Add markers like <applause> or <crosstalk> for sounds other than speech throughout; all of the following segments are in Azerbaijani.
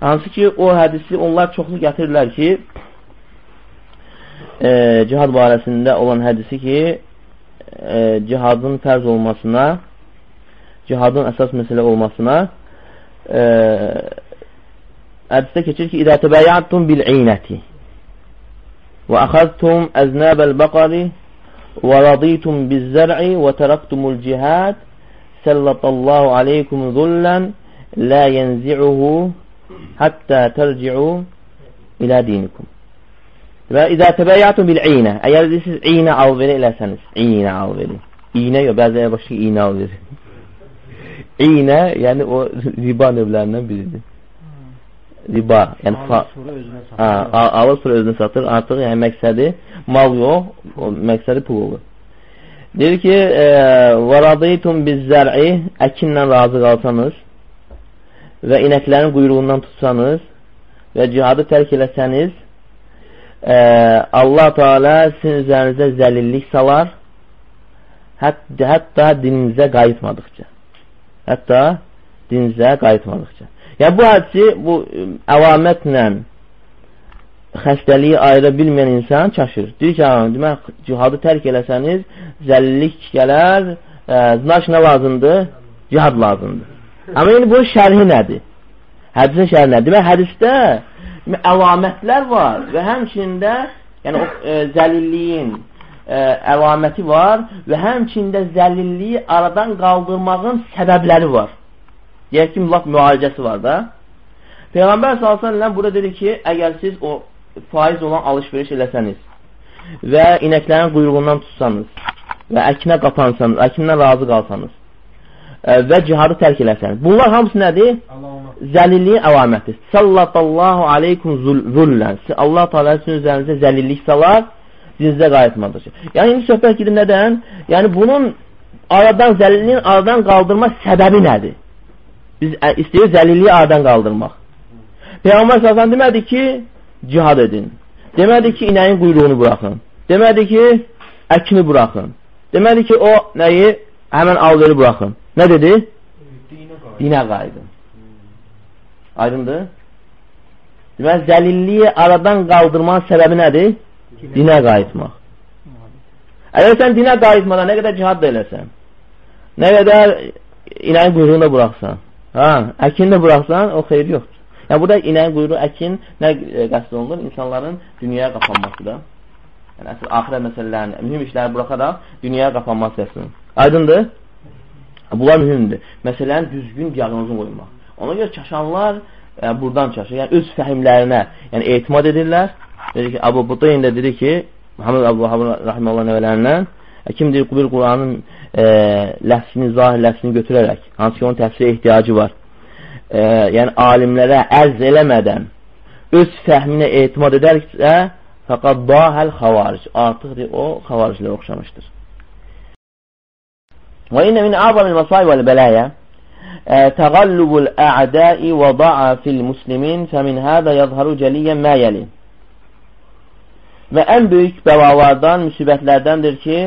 Hansı ki, o hədisi onlar çoxlu gətirirlər ki, e, cihad barəsində olan hədisi ki, e, cihadın fərz olmasına, cihadın əsas məsələ olmasına e, hədisdə keçir ki, İdə təbəyyətun bil-iynəti və əxəztum əznəbəl-bəqari və raditum biz-zər'i və tərəqtumul cihad səllətallahu aleykum zullən la yənzi'uhu حتى ترجعوا إلى دينكم Və izə təbəyyatun bil iynə. Əgər siz iynə alveri eləsəniz, iynə alveri. İynə yox, bəzən başqa iynə alveri. İynə, yəni o <laughs> riba növlərindən biridir. Riba, yəni alır sonra özünə satır. Hə, alır sonra özünə satır. Artıq yəni məqsədi mal yox, o məqsədi pul olur. Deyir ki, "Və radaytum biz-zər'i" əkinlə razı qalsanız, və inəklərin quyruğundan tutsanız və cihadı tərk eləsəniz, ə, Allah Teala sizin üzərinizə zəlillik salar, hətta, hətta dininizə qayıtmadıqca. Hətta dininizə qayıtmadıqca. Yəni, bu hədisi, bu əvamətlə xəstəliyi ayıra bilməyən insan çaşır. Deyir ki, demək, cihadı tərk eləsəniz, zəlillik gələr, ə, znaş nə lazımdır? Cihad lazımdır. Amma indi bu şərhi nədir? Hədisin şərhi nədir? Demək, hədisdə əlamətlər var və həmçində yəni, o e, zəlilliyin e, əlaməti var və həmçində zəlilliyi aradan qaldırmağın səbəbləri var. Deyək ki, laf müalicəsi var da. Peyğəmbər s.ə.v burada dedi ki, əgər siz o faiz olan alış-veriş eləsəniz və inəklərin quyruğundan tutsanız və əkinə qapansanız, əkindən razı qalsanız və cihadı tərk eləsən. Bunlar hamısı nədir? Zəlilliyin əlaməti. Sallatallahu aleykum zullən. Allah Teala sizin üzərinizə zəlillik salar, dininizə qayıtmadır. Yəni indi söhbət gedir nədən? Yəni bunun aradan zəlilliyin aradan qaldırma səbəbi nədir? Biz istəyirik zəlilliyi aradan qaldırmaq. Peyğəmbər sallallahu demədi ki, cihad edin. Demədi ki, inəyin quyruğunu buraxın. Demədi ki, əkini buraxın. Demədi ki, o nəyi həmən alveri buraxın. Nə dedi? Dinə qayıdın. Aydındır? Deməli, zəlilliyi aradan qaldırmanın səbəbi nədir? Dinə qayıtmaq. Əgər sən dinə qayıtmadan nə qədər cihad da eləsən, nə qədər inəyin quyruğunu buraxsan, ha, əkini də buraxsan, o xeyri yoxdur. Yəni, burada inəyin quyruğu, əkin nə qəsd olunur? İnsanların dünyaya qapanmasıdır. Yəni, əsr, axirə məsələlərini, mühüm işləri buraxaraq dünyaya qapanması qəsd Aydındır? Bunlar mühümdür. Məsələn, düzgün diaqnozunu qoymaq. Ona görə çaşanlar e, buradan çaşır. Yəni, öz fəhimlərinə yəni, etimad edirlər. Dedi ki, Abu Budayn da dedi ki, Muhammed Abu Habib Rahiməllah nəvələrindən e, kim deyir, bir Quranın e, ləfsini, zahir ləfsini götürərək, hansı ki, onun təfsirə ehtiyacı var. E, yəni, alimlərə ərz eləmədən öz fəhminə etimad edərsə, fəqad dahəl xavaric. Artıq o xavariclərə oxşamışdır. وإن من أعظم المصائب والبلايا تغلب الأعداء وضعف المسلمين فمن هذا يظهر جليا ما yeli Və ən böyük bəlalardan, müsibətlərdəndir ki,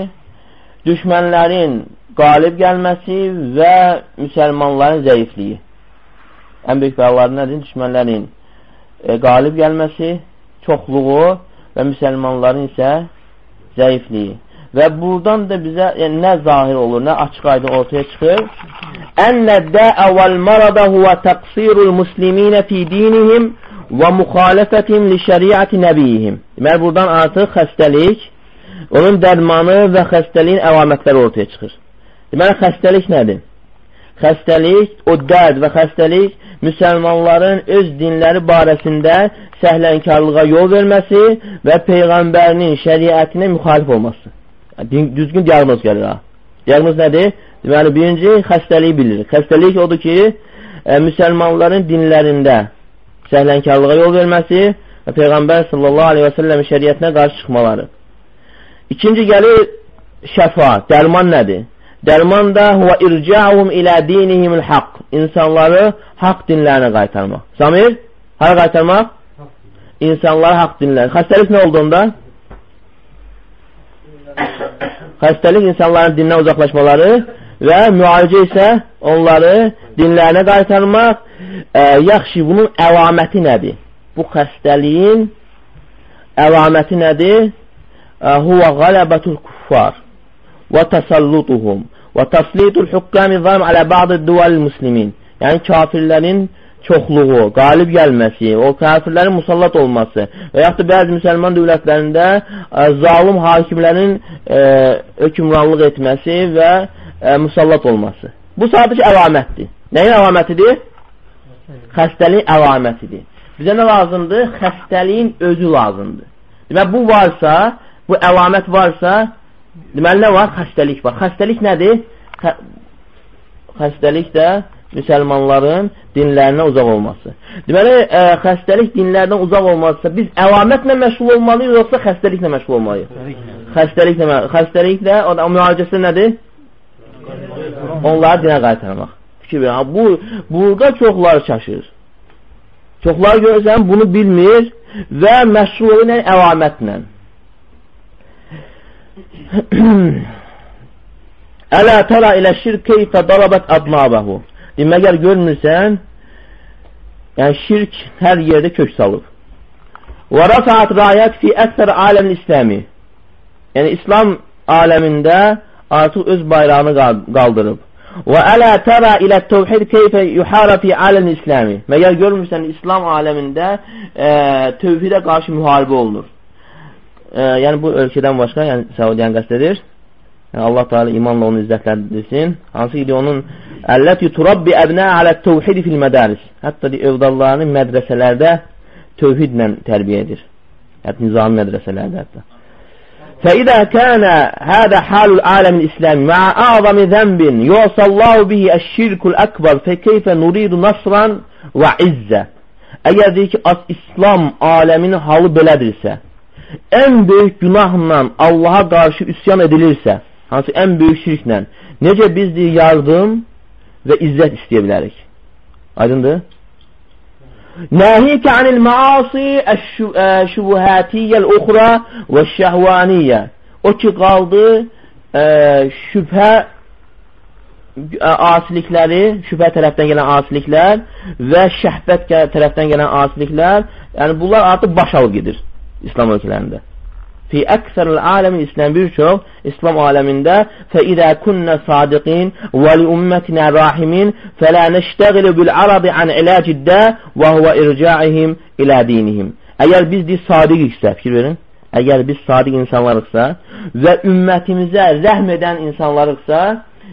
düşmənlərin qalib gəlməsi və müsəlmanların zəifliyi. Ən böyük bəlalar nədir? Düşmənlərin e, qalib gəlməsi, çoxluğu və müsəlmanların isə zəifliyi. Və buradan da bizə yəni, nə zahir olur, nə açıq aydın ortaya çıxır? Ənlə dəə vəl marada huvə təqsirul musliminə fi dinihim və müxalifətim li şəriəti nəbiyihim. Deməli, buradan artıq xəstəlik, onun dərmanı və xəstəliyin əlamətləri ortaya çıxır. Deməli, xəstəlik nədir? Xəstəlik, o dərd və xəstəlik müsəlmanların öz dinləri barəsində səhlənkarlığa yol verməsi və Peyğəmbərinin şəriətinə müxalif olması. Düzgün diaqnoz gəlir ha. Diaqnoz nədir? Deməli, birinci xəstəliyi bilirik. Xəstəlik odur ki, ə, müsəlmanların dinlərində səhlənkarlığa yol verməsi və Peyğəmbər sallallahu aleyhi və səlləm şəriyyətinə qarşı çıxmaları. İkinci gəlir şəfa, dərman nədir? Dərman da huvə irca'hum ilə dinihimul haqq. İnsanları haqq dinlərinə qaytarmaq. Samir, hara qaytarmaq? İnsanları haqq dinlərinə. Xəstəlik nə olduğunda? Xəstəlik insanların dindən uzaqlaşmaları və müalicə isə onları dinlərinə qaytarmaq. Ə, yaxşı, bunun əlaməti nədir? Bu xəstəliyin əlaməti nədir? Huvə qələbətul kuffar və təsallutuhum və təslitul hükkami zalm alə ba'dı duval muslimin. Yəni kafirlərin çoxluğu, qalib gəlməsi, o kafirlərin musallat olması və yaxud da bəzi müsəlman dövlətlərində ə, e, zalim hakimlərin ə, e, hökmranlıq etməsi və ə, e, musallat olması. Bu sadəcə əlamətdir. Nəyin əlamətidir? Xəstəliyin əlamətidir. Bizə nə lazımdır? Xəstəliyin özü lazımdır. Deməli, bu varsa, bu əlamət varsa, deməli, nə var? Xəstəlik var. Xəstəlik nədir? Xə xəstəlik də müsəlmanların dinlərinə uzaq olması. Deməli, ə, e, xəstəlik dinlərdən uzaq olmazsa, biz əlamətlə məşğul olmalıyıq, yoxsa xəstəliklə məşğul olmalıyıq? Xəstəliklə, xəstəliklə, o o müalicəsi nədir? Onları dinə qaytarmaq. Fikir verin. Bu, burada çoxları çaşır. Çoxları görürsən, bunu bilmir və məşğul ilə əlamətlə. <clears throat> Ələ tərə ilə şirk keyfə darabət adnabəhu. Məgər görmürsən, yəni şirk hər yerdə kök salıb. Və rəfət rayət fi əksər aləmin İsləmi. Yəni, İslam aləmində artıq öz bayrağını qaldırıb. Və ələ tərə ilə təvhid keyfə yuhara fi aləmin İsləmi. Məgər görmürsən, İslam aləmində e, tövhidə qarşı müharibə olunur. E, yəni, bu ölkədən başqa, yəni Səudiyyən qəst edir. Yəni, Allah Teala imanla onu izzətləndirsin. Hansı ki, onun Əlləti turabbi əbnə alə təvhidi fil mədəris. Hətta övladlarını mədrəsələrdə tövhidlə tərbiyə edir. Hətta nizami mədrəsələrdə hətta. فإذا كان هذا حال العالم الإسلامي مع أعظم ذنب يعصى الله به الشرك الأكبر فكيف نريد نصرا وعزة Əgər deyir ki, İslam aləminin halı belədirsə, ən böyük günahla Allaha qarşı üsyan edilirsə, hansı ən böyük şirklə, necə biz deyir, yardım və izzət istəyə bilərik. Aydındır? Nəhikə anil maasi şübuhatiyyəl uxra və şəhvaniyyə. O ki, qaldı ə, şübhə asilikləri, şübhə tərəfdən gələn asiliklər və şəhbət tərəfdən gələn asiliklər, yəni bunlar artıq baş alıb gedir İslam ölkələrində fi əksəril aləmin İslam bir çox İslam aləmində fəidə künnə sadiqin və li ümmətinə rahimin fələ nəştəqilu bil arabi an ilaciddə və huvə ircaihim ilə dinihim. Əgər biz deyil sadiqiksə, fikir verin, əgər biz sadiq insanlarıqsa və ümmətimizə rəhm edən insanlarıqsa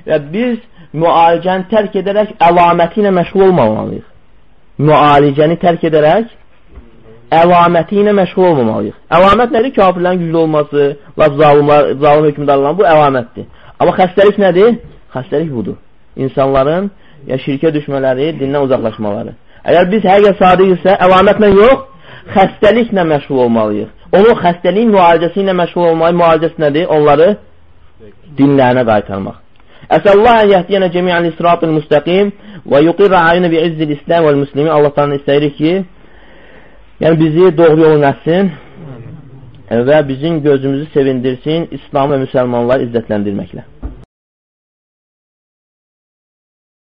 və biz müalicəni tərk edərək əlaməti ilə məşğul olmamalıyıq. Müalicəni tərk edərək əlaməti ilə məşğul olmamalıyıq. Əlamət nədir? Kafirlərin güclü olması, laf zalimlar, zalim hökmdarların bu əlamətdir. Amma xəstəlik nədir? Xəstəlik budur. İnsanların ya şirkə düşmələri, dindən uzaqlaşmaları. Əgər biz həqiqət sadiq isə, əlamətlə yox, xəstəliklə məşğul olmalıyıq. Onun xəstəliyin müalicəsi ilə məşğul olmalıyıq. Müalicəsi nədir? Onları dinlərinə qaytarmaq. Əsəllah ən yəhdiyənə cəmiyyən isratın müstəqim və yuqirrə ayını bi izzil İslam və müslimi Allahdan istəyirik ki, Yəni bizi doğru yol nəsin və bizim gözümüzü sevindirsin İslam və müsəlmanları izzətləndirməklə.